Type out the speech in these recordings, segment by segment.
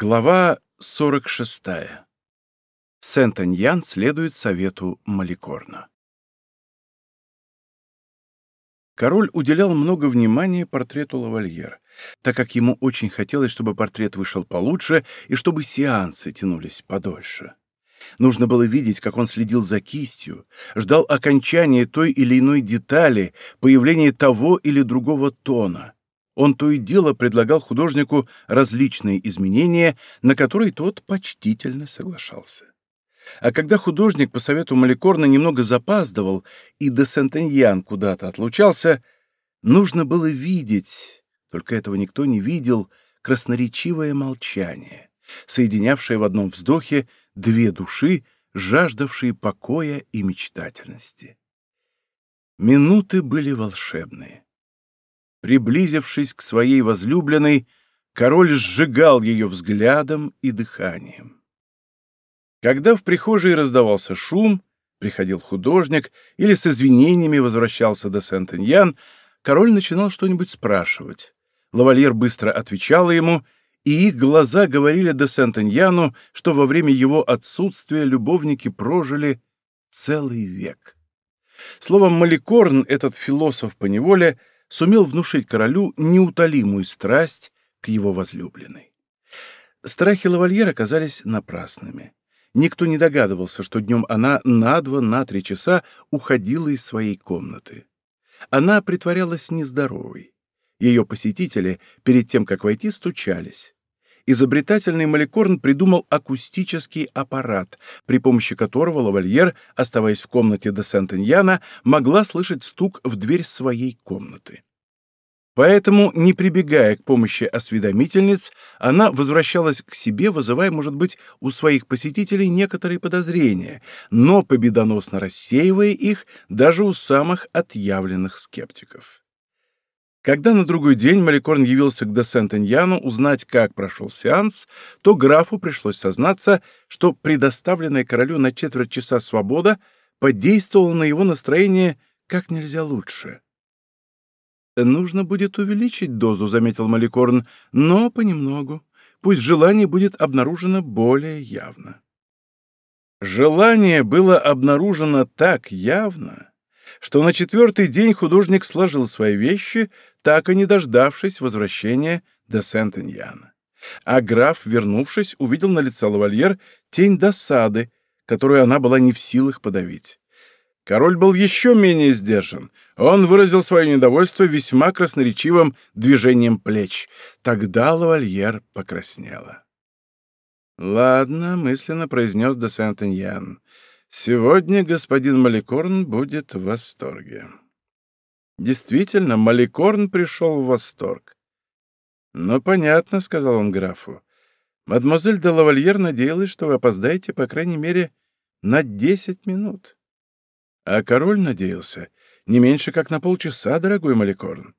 Глава 46. Сент-Аньян следует совету Маликорна. Король уделял много внимания портрету лавальер, так как ему очень хотелось, чтобы портрет вышел получше и чтобы сеансы тянулись подольше. Нужно было видеть, как он следил за кистью, ждал окончания той или иной детали, появления того или другого тона — он то и дело предлагал художнику различные изменения, на которые тот почтительно соглашался. А когда художник по совету Маликорна немного запаздывал и де Сентеньян куда-то отлучался, нужно было видеть, только этого никто не видел, красноречивое молчание, соединявшее в одном вздохе две души, жаждавшие покоя и мечтательности. Минуты были волшебные. Приблизившись к своей возлюбленной, король сжигал ее взглядом и дыханием. Когда в прихожей раздавался шум, приходил художник или с извинениями возвращался до Сент-Эньян, король начинал что-нибудь спрашивать. Лавальер быстро отвечала ему, и их глаза говорили де Сент-Эньяну, что во время его отсутствия любовники прожили целый век. Словом, Маликорн, этот философ по неволе, сумел внушить королю неутолимую страсть к его возлюбленной. Страхи лавальер оказались напрасными. Никто не догадывался, что днем она на два, на три часа уходила из своей комнаты. Она притворялась нездоровой. Ее посетители, перед тем, как войти, стучались. Изобретательный Маликорн придумал акустический аппарат, при помощи которого лавальер, оставаясь в комнате де Сент-Эньяна, могла слышать стук в дверь своей комнаты. Поэтому, не прибегая к помощи осведомительниц, она возвращалась к себе, вызывая, может быть, у своих посетителей некоторые подозрения, но победоносно рассеивая их даже у самых отъявленных скептиков. Когда на другой день Маликорн явился к де Сент-Эньяну узнать, как прошел сеанс, то графу пришлось сознаться, что предоставленная королю на четверть часа свобода подействовала на его настроение как нельзя лучше. «Нужно будет увеличить дозу», — заметил Маликорн, — «но понемногу. Пусть желание будет обнаружено более явно». Желание было обнаружено так явно, что на четвертый день художник сложил свои вещи, так и не дождавшись возвращения до Сент-Эньяна. А граф, вернувшись, увидел на лице лавальер тень досады, которую она была не в силах подавить. Король был еще менее сдержан. Он выразил свое недовольство весьма красноречивым движением плеч. Тогда лавальер покраснела. «Ладно», — мысленно произнес де Сент-Эньян, Сегодня господин Маликорн будет в восторге. Действительно, Маликорн пришел в восторг. «Ну, понятно», — сказал он графу. «Мадемуазель де лавальер надеялась, что вы опоздаете, по крайней мере, на десять минут». А король надеялся не меньше, как на полчаса, дорогой Маликорн.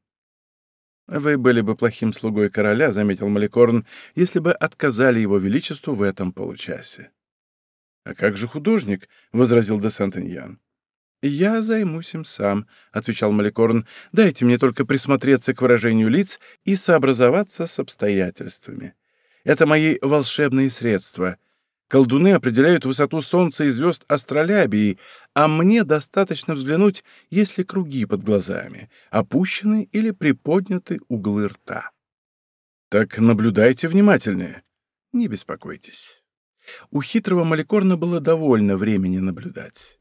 «Вы были бы плохим слугой короля», — заметил Маликорн, «если бы отказали его величеству в этом получасе». «А как же художник?» — возразил де Сантеньян. «Я займусь им сам», — отвечал Маликорн. «Дайте мне только присмотреться к выражению лиц и сообразоваться с обстоятельствами. Это мои волшебные средства. Колдуны определяют высоту Солнца и звезд астролябии, а мне достаточно взглянуть, есть ли круги под глазами, опущены или приподняты углы рта». «Так наблюдайте внимательнее». «Не беспокойтесь» у хитрого Маликорна было довольно времени наблюдать.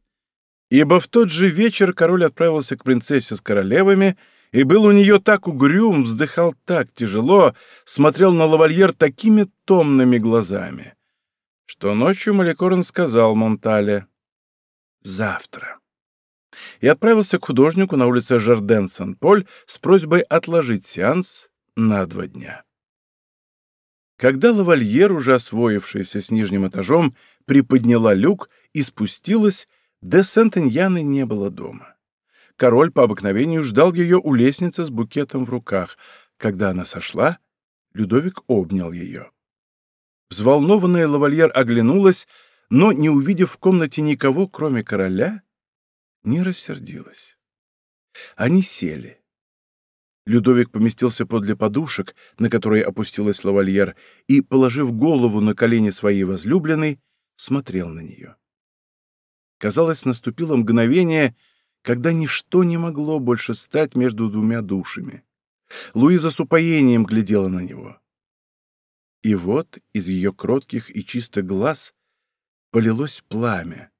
Ибо в тот же вечер король отправился к принцессе с королевами, и был у нее так угрюм, вздыхал так тяжело, смотрел на лавальер такими томными глазами, что ночью Маликорн сказал Монтале «Завтра» и отправился к художнику на улице Жарден-Сан-Поль с просьбой отложить сеанс на два дня. Когда лавальер, уже освоившаяся с нижним этажом, приподняла люк и спустилась, де Сент-Эньяны не было дома. Король по обыкновению ждал ее у лестницы с букетом в руках. Когда она сошла, Людовик обнял ее. Взволнованная лавальер оглянулась, но, не увидев в комнате никого, кроме короля, не рассердилась. Они сели. Людовик поместился подле подушек, на которые опустилась лавальер, и, положив голову на колени своей возлюбленной, смотрел на нее. Казалось, наступило мгновение, когда ничто не могло больше стать между двумя душами. Луиза с упоением глядела на него. И вот из ее кротких и чистых глаз полилось пламя,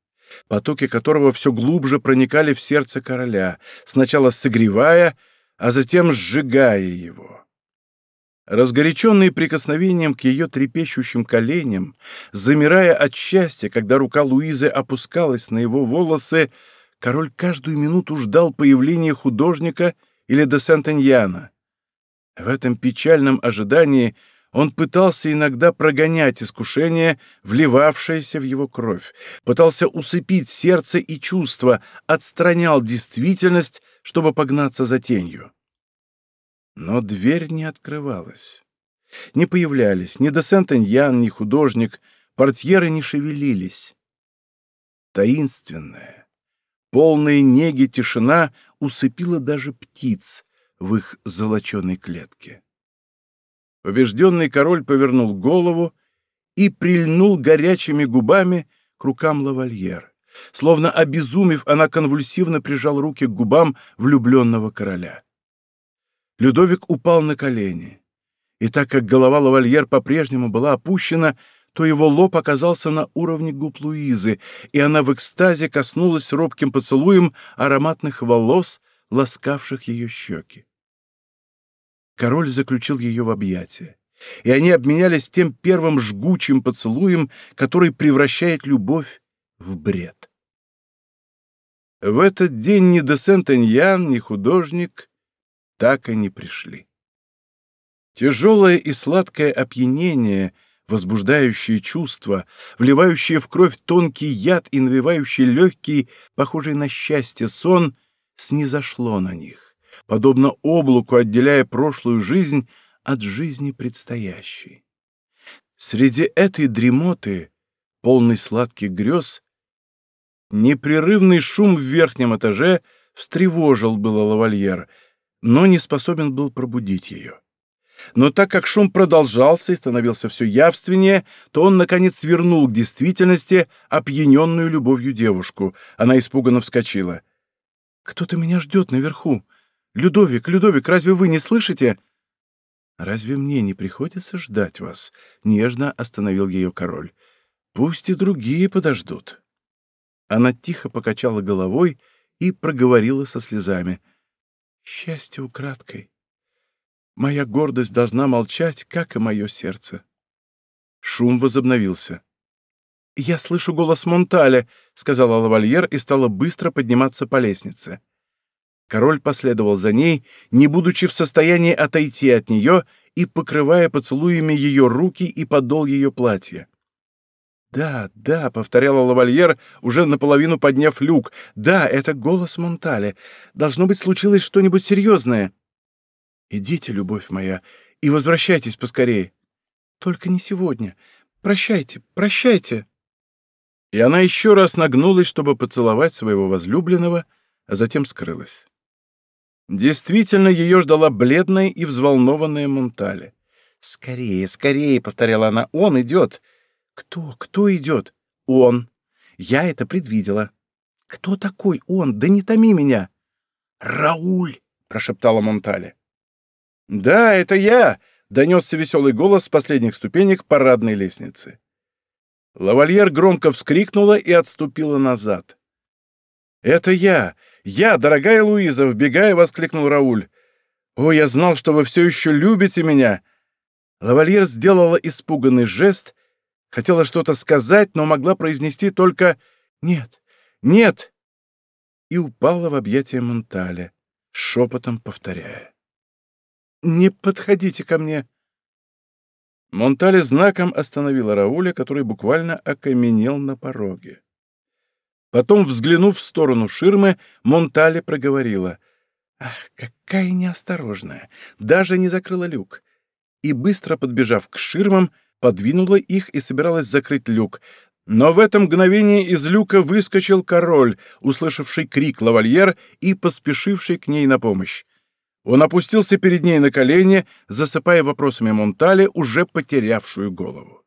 потоки которого все глубже проникали в сердце короля, сначала согревая, а затем сжигая его. Разгоряченный прикосновением к ее трепещущим коленям, замирая от счастья, когда рука Луизы опускалась на его волосы, король каждую минуту ждал появления художника или де Сентеньяна. В этом печальном ожидании он пытался иногда прогонять искушение, вливавшееся в его кровь, пытался усыпить сердце и чувства, отстранял действительность, чтобы погнаться за тенью. Но дверь не открывалась. Не появлялись ни де Сентеньян, ни художник, портьеры не шевелились. Таинственная, полная неги тишина усыпила даже птиц в их золоченой клетке. Побежденный король повернул голову и прильнул горячими губами к рукам лавальер. Словно обезумев, она конвульсивно прижал руки к губам влюбленного короля. Людовик упал на колени. И так как голова лавальер по-прежнему была опущена, то его лоб оказался на уровне губ Луизы, и она в экстазе коснулась робким поцелуем ароматных волос, ласкавших ее щеки. Король заключил ее в объятия, и они обменялись тем первым жгучим поцелуем, который превращает любовь в бред. В этот день ни де Сентеньян, ни художник так и не пришли. Тяжелое и сладкое опьянение, возбуждающее чувства, вливающее в кровь тонкий яд и навевающий легкий, похожий на счастье сон, снизошло на них подобно облаку, отделяя прошлую жизнь от жизни предстоящей. Среди этой дремоты, полной сладких грез, непрерывный шум в верхнем этаже встревожил было лавальер, но не способен был пробудить ее. Но так как шум продолжался и становился все явственнее, то он, наконец, вернул к действительности опьяненную любовью девушку. Она испуганно вскочила. «Кто-то меня ждет наверху. «Людовик, Людовик, разве вы не слышите?» «Разве мне не приходится ждать вас?» — нежно остановил ее король. «Пусть и другие подождут». Она тихо покачала головой и проговорила со слезами. «Счастье украдкой. Моя гордость должна молчать, как и мое сердце». Шум возобновился. «Я слышу голос Монталя», — сказала лавальер и стала быстро подниматься по лестнице. Король последовал за ней, не будучи в состоянии отойти от нее и покрывая поцелуями ее руки и подол ее платья. «Да, да», — повторяла лавальер, уже наполовину подняв люк, — «да, это голос Монтале. Должно быть, случилось что-нибудь серьезное». «Идите, любовь моя, и возвращайтесь поскорее». «Только не сегодня. Прощайте, прощайте». И она еще раз нагнулась, чтобы поцеловать своего возлюбленного, а затем скрылась. Действительно, ее ждала бледная и взволнованная Монтале. «Скорее, скорее!» — повторяла она. «Он идет!» «Кто? Кто идет?» «Он!» «Я это предвидела!» «Кто такой он? Да не томи меня!» «Рауль!» — прошептала Монтале. «Да, это я!» — донесся веселый голос с последних ступенек парадной лестницы. Лавальер громко вскрикнула и отступила назад. «Это я! «Я, дорогая Луиза!» — вбегая, воскликнул Рауль. «О, я знал, что вы все еще любите меня!» Лавальер сделала испуганный жест, хотела что-то сказать, но могла произнести только «нет, нет!» и упала в объятия Монталя, шепотом повторяя. «Не подходите ко мне!» Монтале знаком остановила Рауля, который буквально окаменел на пороге. Потом, взглянув в сторону ширмы, Монтале проговорила. «Ах, какая неосторожная! Даже не закрыла люк!» И, быстро подбежав к ширмам, подвинула их и собиралась закрыть люк. Но в это мгновение из люка выскочил король, услышавший крик лавальер и поспешивший к ней на помощь. Он опустился перед ней на колени, засыпая вопросами Монтале, уже потерявшую голову.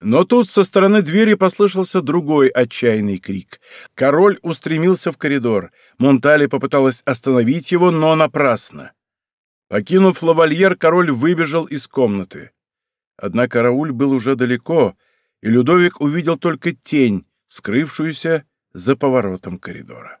Но тут со стороны двери послышался другой отчаянный крик. Король устремился в коридор. Монтали попыталась остановить его, но напрасно. Покинув лавальер, король выбежал из комнаты. Однако Рауль был уже далеко, и Людовик увидел только тень, скрывшуюся за поворотом коридора.